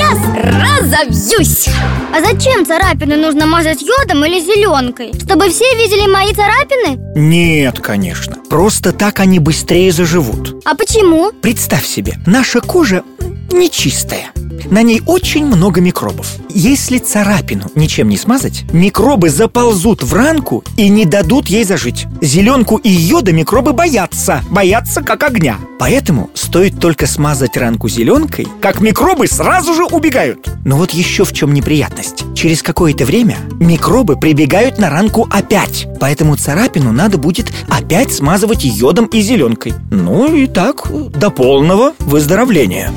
разобьюсь А зачем царапины нужно мазать йодом или зеленкой? Чтобы все видели мои царапины? Нет, конечно Просто так они быстрее заживут А почему? Представь себе, наша кожа нечистая на ней очень много микробов. Если царапину ничем не смазать, микробы заползут в ранку и не дадут ей зажить. Зеленку и йода микробы боятся, боятся как огня. Поэтому стоит только смазать ранку зеленкой, как микробы сразу же убегают. Но вот еще в чем неприятность. Через какое-то время микробы прибегают на ранку опять. Поэтому царапину надо будет опять смазывать йодом и зеленкой. Ну и так до полного выздоровления.